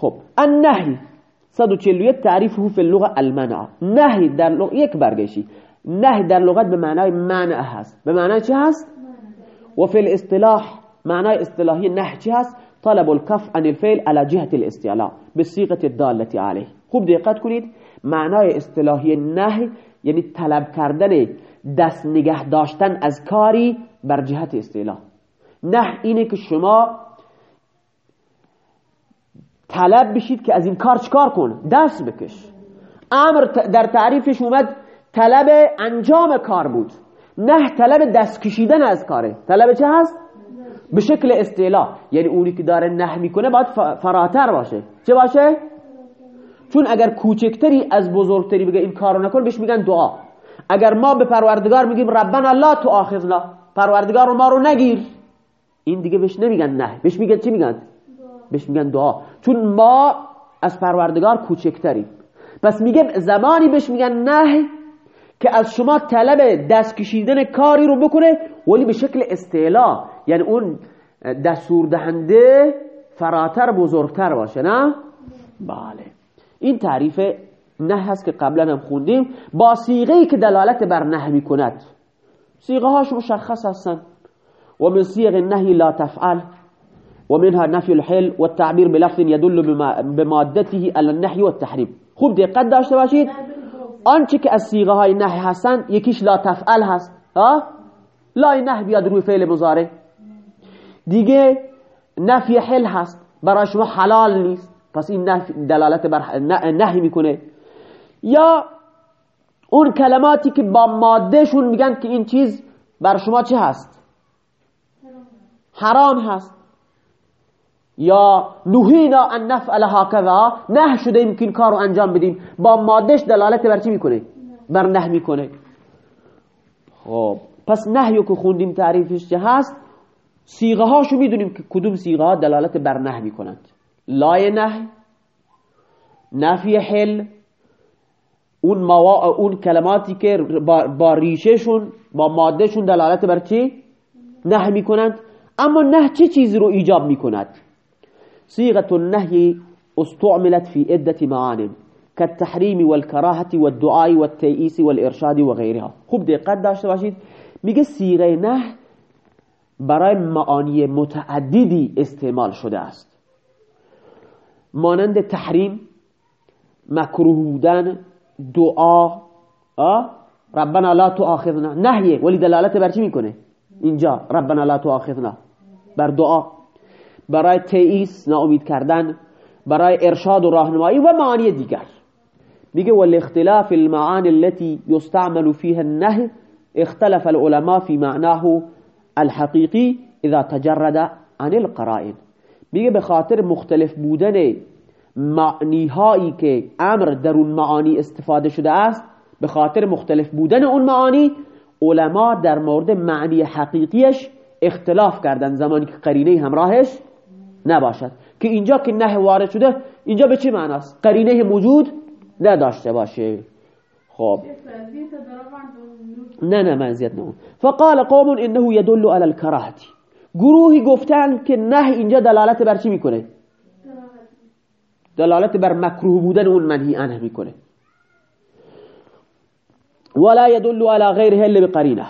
خب النهی 141 تعریفه فی اللغة المنع. نهی در لغت یک برگشی. نهی در لغت به معنای منع هست. به معنای چی هست؟ و فی الاصطلاح معنای اصطلاحی نه چی هست؟ طلب الكف عن الفعل على جهة الاستعلاء بصيغه الداله عليه خوب دقت کنید. معنای اصطلاحی نه یعنی طلب کردن دست نگه داشتن از کاری بر جهت استعلا نه اینه که شما طلب بشید که از این کار چکار کن دست بکش. امر در تعریفش اومد طلب انجام کار بود. نه طلب دست کشیدن از کاره. طلب چه هست؟ به شکل استعلا یعنی اونی که داره نه می‌کنه باید فراتر باشه. چه باشه؟ چون اگر کوچکتری از بزرگتری بگه این کارو نکن بهش میگن دعا. اگر ما به پروردگار میگیم ربنا لا تو آخذنا پروردگار ما رو نگیر. این دیگه بهش نمیگن نه. بهش میگن چی میگن؟ بهش میگن دعا. چون ما از پروردگار کوچکتریم. پس میگم زمانی بهش میگن نه که از شما طلب دست کشیدن کاری رو بکنه ولی به شکل استعلا. یعنی اون دستور دهنده فراتر بزرگتر باشه نه؟ بله. این تعریف نه هست که قبلا هم خوندیم. با سیغه که دلالت بر نه می‌کند. سیغه هاش مشخص هستن. و من سیغ النهی لا تفعل. ومنها نفي الحل والتعبير بلفظ يدل بمادته على النحي والتحريم. خوب دقت داشته باشید؟ آنچه که از سیغه های نحی هستن یکیش لا تفعل هست. ها؟ لا نه بیاد روی فعل مضارع. دیگه نفی حل هست. برای شما حلال نیست. پس این دلالت بر نهی می‌کنه. یا اون کلماتی که با مادهشون میگن که این چیز بر شما چه هست؟ حرام هست. یا نهینا ان نفعل هكذا نه شده این کارو انجام بدیم. با مادهش دلالت بر چی می‌کنه؟ بر نه می‌کنه. خب پس نهیو که خوندیم تعریفش چه هست؟ سیغه هاشو می‌دونیم که کدوم سیغه ها دلالت بر نه می‌کنند. لای نه نفی حل اون, موا... اون کلماتی که با, ریشهشون با مادهشون دلالت بر چی؟ نه می‌کنند. اما نه چه چیزی رو ایجاب می‌کند؟ صيغة النهي استعملت في عدة معان كالتحريم والكراهة والدعاء والتيئيس والإرشاد وغيرها. خوب دقت داشته باشید. میگه سیغه نه برای معانی متعددی استعمال شده است. مانند تحریم مکروه بودن دعا ربنا لا تؤاخذنا. نهیه. ولی دلالت بر چی می‌کنه؟ اینجا. ربنا لا تؤاخذنا. بر دعا. برای تئیس ناامید کردن برای ارشاد و راهنمایی و معانی دیگر. میگه والاختلاف المعانی التي يستعمل فيها النهي اختلف العلماء في معناه الحقيقي اذا تجرد عن القرائن. میگه به خاطر مختلف بودن معنی هایی که امر در اون معانی استفاده شده است به خاطر مختلف بودن اون معانی علما در مورد معنی حقیقیش اختلاف کردن زمانی که قرینه همراهش نباشد. که اینجا که نه وارد شده اینجا به چه معناست؟ قرینه موجود نداشته باشه. خب. نه نه منزیت نه فقال قوم انه يدل على الكراهه گروهی گفتن که نه اینجا دلالت بر چی می‌کنه؟ دلالت بر مکروه بودن اون منهی عنه می‌کنه. ولا يدل على غيره الا بقرینه.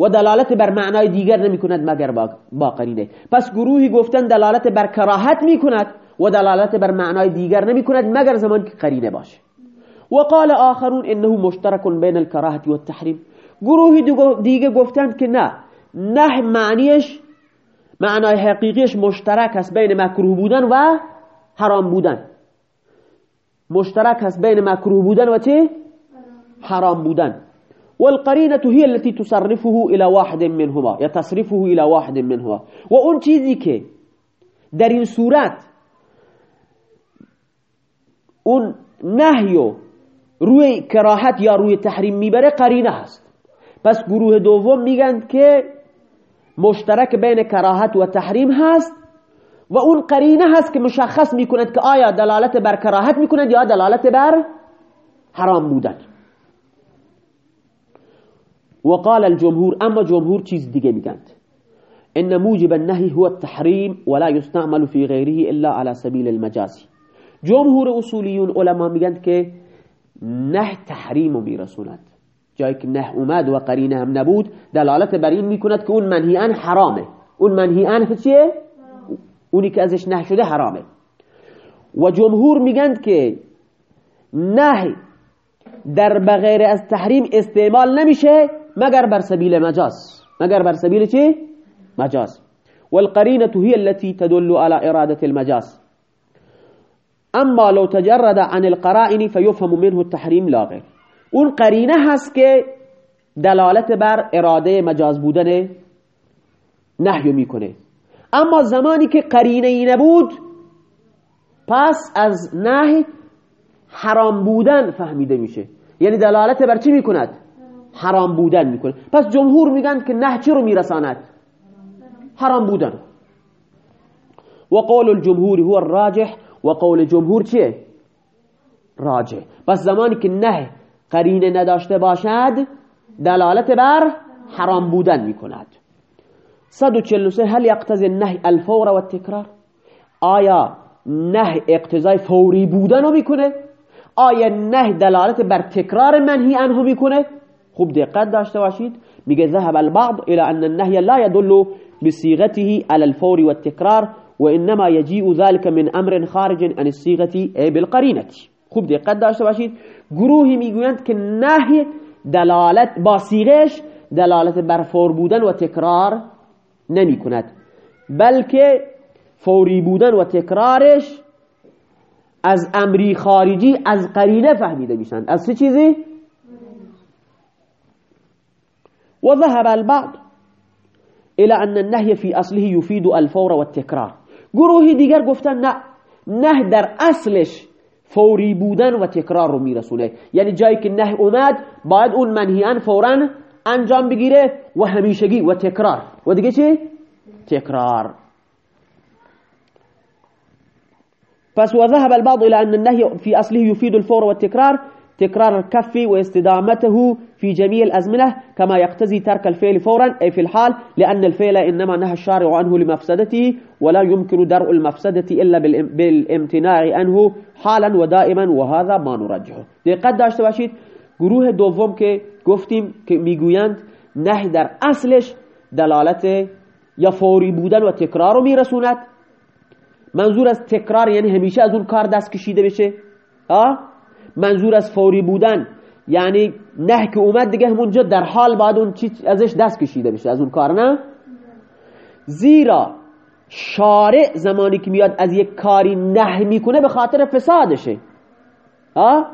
و دلالت بر معنای دیگر نمی کند مگر با قرینه پس گروهی گفتن دلالت بر کراهت می کند و دلالت بر معنای دیگر نمی کند مگر زمان که قرینه باشه. و قال آخرون انه مشترک بین الكراهه و التحریم. گروهی دیگه گفتند که نه. نه معنیش معنای حقیقیش مشترک است بین مکروه بودن و حرام بودن. مشترک است بین مکروه بودن و چه حرام بودن. والقرينة هي التي تصرفه إلى واحد منهما یا تصرفه إلى واحد منهما. و اون در این صورت نهیو روی کراهت یا روی تحریم می‌بره قرینه هست. پس گروه دوم میگن که مشترک بین کراهت و تحریم هست و اون قرینه هست که مشخص می‌کند که آیا دلالت بر کراهت می‌کند یا دلالت بر حرام بودن. وقال الجمهور أما جمهور چیز دیگه میگند إن موجب النهي هو التحريم ولا يستعمل في غيره إلا على سبيل المجاز. جمهور اصولیون علما میگن که نه تحریم رو میرسوند جایی که نه اومد و قرینه هم نبود دلالت بر این میکند که اون منهیان حرامه. اون منهیان چیه؟ اونی که ازش نه شده حرامه. و جمهور میگن که نه در بغیر از تحریم استعمال نمیشه. مگر بر سبیل مجاز. مگر بر سبیل چی؟ مجاز. والقرينة هي التي تدل على إرادة المجاز. اما لو تجرد عن القرائن فيفهم منه التحریم لا غیر اون قرینه هست که دلالت بر اراده مجاز بودن نحیو می‌کنه. اما زمانی که قرینه ای نبود پس از نهی حرام بودن فهمیده میشه. یعنی دلالت بر چی می‌کند؟ حرام بودن می‌کنه. پس جمهور میگن که نه چی رو میرساند. حرام بودن. و قول الجمهور هو الراجح. و قول جمهور چیه؟ راجح. پس زمانی که نه قرینه نداشته باشد دلالت بر حرام بودن می‌کند. 143 هل یقتضی النهی الفور و التکرار؟ آیا نه اقتضای فوری بودن رو می‌کنه؟ آیا نه دلالت بر تکرار منهی عنه می‌کنه؟ خوب دقت داشته باشید. میگه ذهب البعض إلى ان النهي لا يدل بصيغته على الفور والتكرار وانما يجيء ذلك من أمر خارج عن الصيغه بالقرينه خوب دقت داشته باشید. گروهی میگویند که نهی دلالت با صیغش دلالت بر فور بودن و تکرار نمی کند بلکه فوری بودن و تکرارش از امری خارجی از قرینه فهمیده میشن. از چه چیزی؟ و ذهب البعض إلى أن النهي في أصله يفيد الفور والتكرار. گروهی دیگر گفتن نه نه در أصلش فوری بودن و تکرار رو میرسونه یعنی جایی که نه اومد باید اون منهیان فورا انجام بگیره و همیشگی و تکرار. و دیگه؟ تکرار. پس وذهب البعض إلى أن النهي في أصله يفيد الفور والتكرار. تكرار الكف واستدامته في جميع الأزمنة كما يقتزي ترك الفعل فورا أي في الحال لأن الفعل إنما نهى الشارع عنه لمفسدته ولا يمكن درء المفسدة إلا بالامتناع عنه حالا ودائما وهذا ما نرجحه. دقت داشته باشید گروه دوم که گفتیم که میگویند نه در اصلش دلالت یا فوری بودن و تکرار رو میرسوند. منظور از تکرار یعنی همیشه از اون کار دست کشیده بشه. آه؟ منظور از فوری بودن. یعنی نه که اومد دیگه همونجا در حال بعد اون چیز ازش دست کشیده بشه. از اون کار نه؟ زیرا شارع زمانی که میاد از یک کاری نه می‌کنه به خاطر فسادشه. آه؟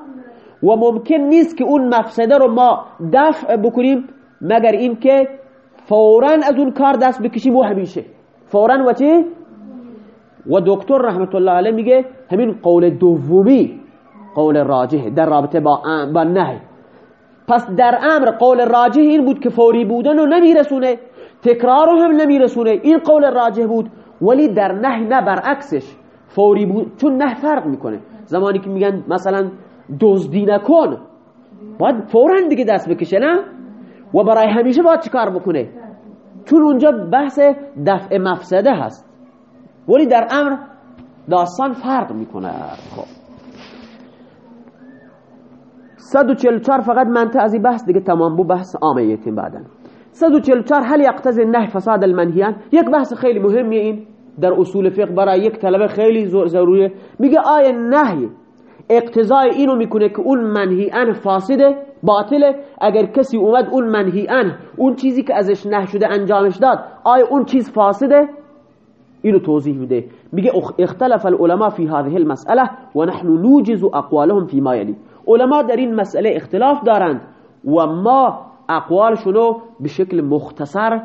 و ممکن نیست که اون مفسده رو ما دفع بکنیم مگر اینکه فورا از اون کار دست بکشیم و همیشه. فورا و چه؟ و دکتر رحمت الله علیه میگه همین قول دومی قول راجح در رابطه با, با نهی. پس در امر قول راجح این بود که فوری بودن رو نمیرسونه تکرار هم نمیرسونه. این قول راجح بود ولی در نهی نه برعکسش. فوری بود چون نه فرق می‌کنه. زمانی که میگن مثلا دزدی نکن باید فورا دیگه دست بکشه نه؟ و برای همیشه باید چیکار بکنه؟ چون اونجا بحث دفع مفسده هست. ولی در امر داستان فرق می‌کنه. خب. 144 فقط منطقه از بحث دیگه تمام بو بحث عامه یتیم بعدا 144 هل یقتضی النهی فساد المنهیان. یک بحث خیلی مهمیه این در اصول فقه برای یک طلبه خیلی ضروریه. میگه آیا نهی اقتضای اینو می‌کنه که اون منهی ان فاسده باطله. اگر کسی اومد اون منهی ان اون چیزی که ازش نه شده انجامش داد آیا اون چیز فاسده؟ اینو توضیح میده. میگه اختلف العلماء في هذه المسألة ونحن نوجز اقوالهم فيما يلي علما در این مسئله اختلاف دارند و ما اقوالشونو به شکل مختصر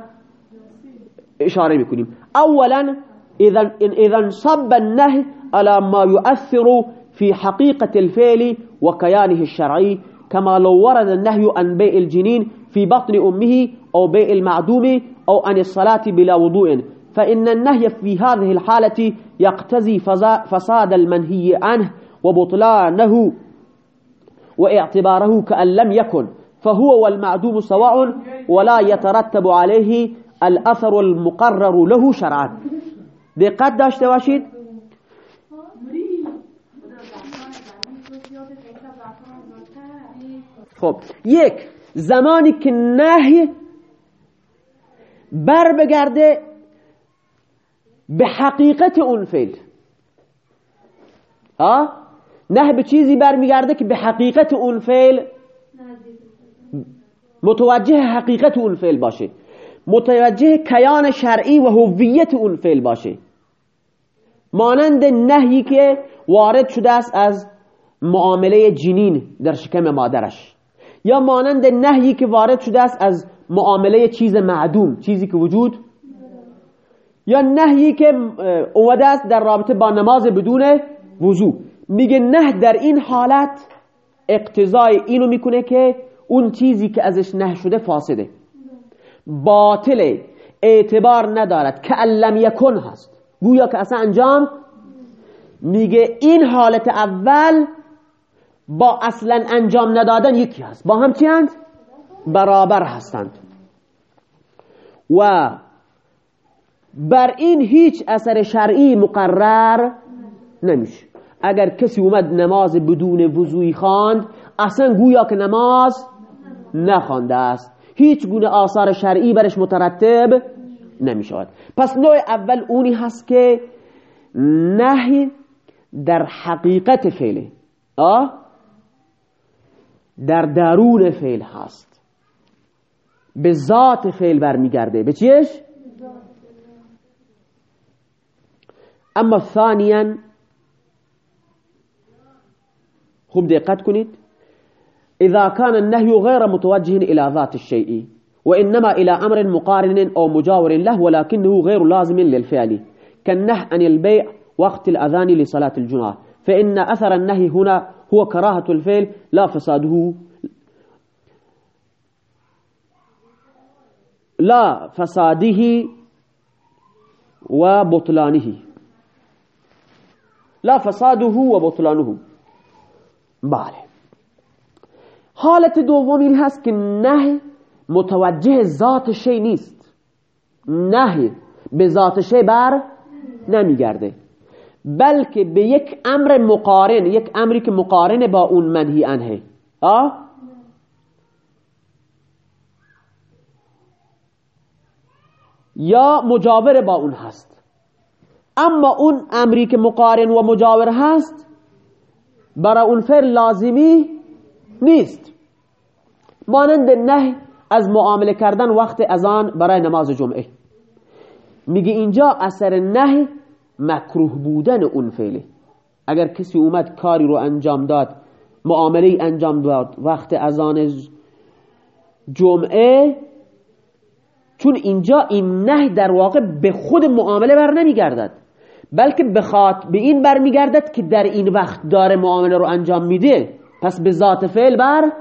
اشاره میکنیم. اولا اذا اذا صب النهي على ما يؤثر في حقيقة الفعل وكيانه الشرعي كما لو ورد النهي عن بيع الجنين في بطن أمه أو بيع المعدوم أو عن الصلاة بلا وضوء. فإن النهي في هذه الحالة يقتزي فساد المنهي عنه وبطلانه. واعتباره كأن لم يكن فهو والمعدوم سواء ولا يترتب عليه الأثر المقرر له شرعا. دقت داشته باشید؟ خب یک زمانی که نهی بر بگرده به حقیقت اون فعل. ها؟ نه به چیزی برمیگرده که به حقیقت اون فعل متوجه حقیقت اون فعل باشه. متوجه کیان شرعی و هویت اون فعل باشه. مانند نهی که وارد شده است از معامله جنین در شکم مادرش. یا مانند نهی که وارد شده است از معامله چیز معدوم چیزی که وجود یا نهی که اومده است در رابطه با نماز بدون وضوع میگه نه در این حالت اقتضای اینو می‌کنه که اون چیزی که ازش نه شده فاسده. باطله اعتبار ندارد که علم یکن هست. گویا که اصلا انجام میگه این حالت اول با اصلا انجام ندادن یکی هست. با هم چی؟ برابر هستند. و بر این هیچ اثر شرعی مقرر نمیشه. اگر کسی اومد نماز بدون وضوعی خواند اصلا گویا که نماز نخوانده است. هیچ گونه آثار شرعی برش مترتب نمی‌شود. پس نوع اول اونی هست که نهی در حقیقت فعله آه در درون فعل هست. به ذات فعل برمیگرده. به چیش؟ اما ثانیا خوب دقت کنید. اذا كان النهي غير متوجه إلى ذات الشيء وإنما إلى أمر مقارن أو مجاور له ولكنه غير لازم للفعل. كالنهي عن البيع وقت الأذان لصلاة الجمعة. فإن أثر النهي هنا هو كراهة الفعل لا فساده. لا فساده وبطلانه. لا فساده وبطلانه. بله. حالت دومی هست که نه متوجه ذات شی نیست. نه به ذات شی بر نمیگرده. بلکه به یک امر مقارن یک امری که مقارن با اون منهی عنه آه یا مجاور با اون هست. اما اون امری که مقارن و مجاور هست برای اون فعل لازمی نیست. مانند نه از معامله کردن وقت اذان برای نماز جمعه. میگه اینجا اثر نه مکروه بودن اون فعله اگر کسی اومد کاری رو انجام داد معامله انجام داد وقت اذان جمعه چون اینجا این نه در واقع به خود معامله بر نمیگردد. بلکه بخواد به این برمیگردد که در این وقت داره معامله رو انجام میده پس به ذات فعل بر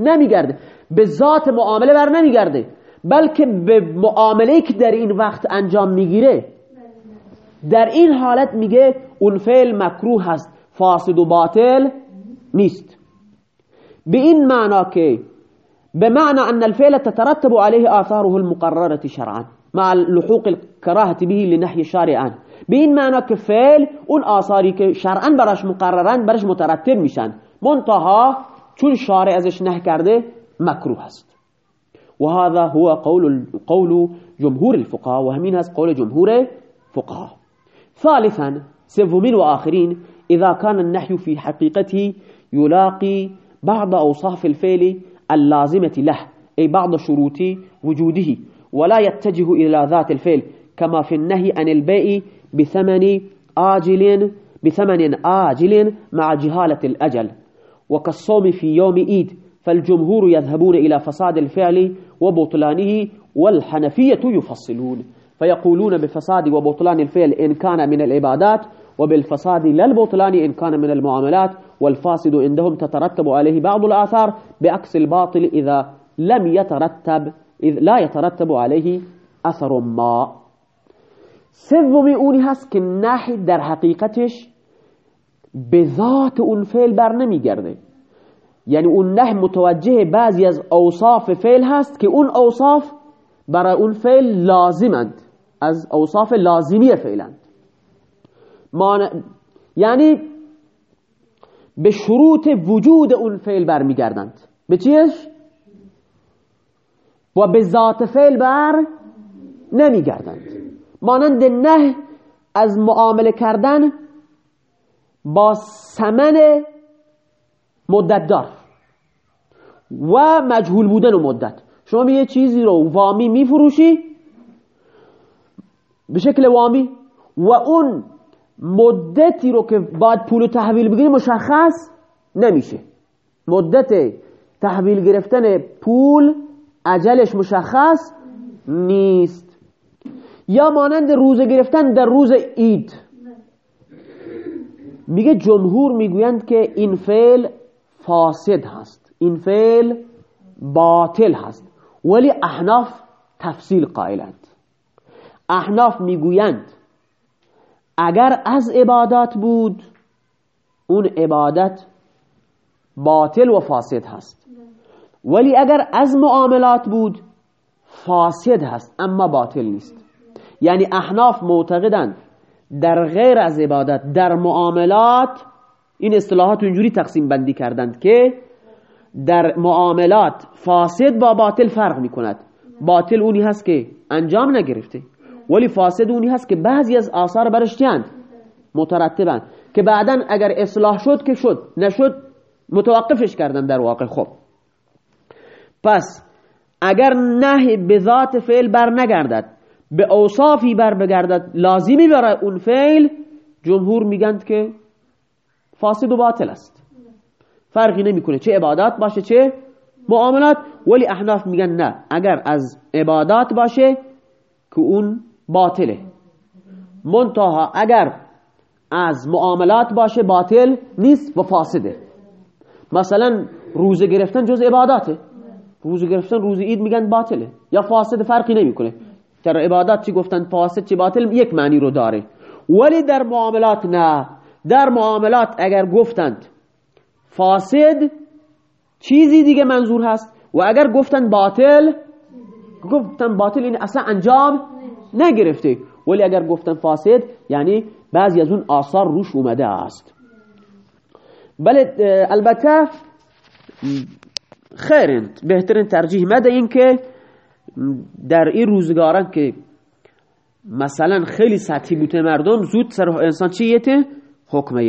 نمیگرده. به ذات معامله بر نمیگرده بلکه به معامله که در این وقت انجام می‌گیره. در این حالت میگه اون فعل مکروه هست فاسد و باطل نیست. به این معنا که بمعنى أن الفعل تترتب عليه آثاره المقررة شرعا مع لحوق الكراهة به لنحي شارعا. به این معنا که فعل اون آثاری که شرعا براش مقررن براش مترتب میشن. منتها چون شارع ازش نه کرده مکروه است. و هذا هو قول قول جمهور الفقهاء و همین هست قول جمهور فقهاء. ثالثا سومین و آخرین اذا كان النحي في حقيقته يلاقي بعض اوصاف الفعل اللازمة له أي بعض شروط وجوده ولا يتجه إلى ذات الفعل. كما في النهي عن البيع بثمن آجل بثمن آجل مع جهالة الأجل. وكالصوم في يوم إيد فالجمهور يذهبون إلى فساد الفعل وبطلانه والحنفية يفصلون. فيقولون بفساد وبطلان الفعل إن كان من العبادات وبالفساد لا البطلان إن كان من المعاملات والفاسد عندهم تترتب عليه بعض الآثار بعكس الباطل إذا لم يترتب إذ لا يترتب عليه أثر ما سومی اونی هست که نحی در حقیقتش به ذات اون فعل بر نمیگرده. یعنی اون نه متوجه بعضی از اوصاف فعل هست که اون اوصاف برای اون فعل لازمند. از اوصاف لازمی فعلند. یعنی به شروط وجود اون فعل برمیگردند. به چیش؟ و به ذات فعل بر نمیگردند. مانند نه از معامله کردن با سمن مدت دار و مجهول بودن و مدت. شما یه چیزی رو وامی میفروشی به شکل وامی و اون مدتی رو که باید پول تحویل بگیری مشخص نمیشه. مدت تحویل گرفتن پول عجلش مشخص نیست. یا مانند روزه گرفتن در روز اید میگه جمهور می‌گویند که این فعل فاسد هست. این فعل باطل هست. ولی احناف تفصیل قائلند. احناف می‌گویند اگر از عبادات بود اون عبادت باطل و فاسد هست. ولی اگر از معاملات بود فاسد هست اما باطل نیست. یعنی احناف معتقدند در غیر از عبادت در معاملات این اصطلاحات اینجوری تقسیم بندی کردند که در معاملات فاسد با باطل فرق می کند باطل اونی هست که انجام نگرفته ولی فاسد اونی هست که بعضی از آثار برش چند؟ مترتبن که بعدا اگر اصلاح شد که شد نشد متوقفش کردن در واقع. خب. پس اگر نه به ذات فعل بر نگردد به اوصافی بر بگردد لازمی برای اون فعل جمهور میگند که فاسد و باطل است. فرقی نمی‌کنه. چه عبادات باشه چه معاملات. ولی احناف میگن نه. اگر از عبادات باشه که اون باطله. منتها اگر از معاملات باشه باطل نیست و فاسده. مثلا روزه گرفتن جز عباداته. روزه گرفتن روز عید میگن باطله. یا فاسد فرقی نمی‌کنه. در عبادات چی گفتن؟ فاسد چی؟ باطل یک معنی رو داره. ولی در معاملات نه. در معاملات اگر گفتند فاسد چیزی دیگه منظور هست و اگر گفتن باطل گفتن باطل این اصلا انجام نگرفته. ولی اگر گفتن فاسد یعنی بعضی از اون آثار روش اومده است. بله البته خیرند بهترین ترجیح مده این که در این روزگاران که مثلا خیلی سطحی بوده مردم زود سر انسان چیه حکمه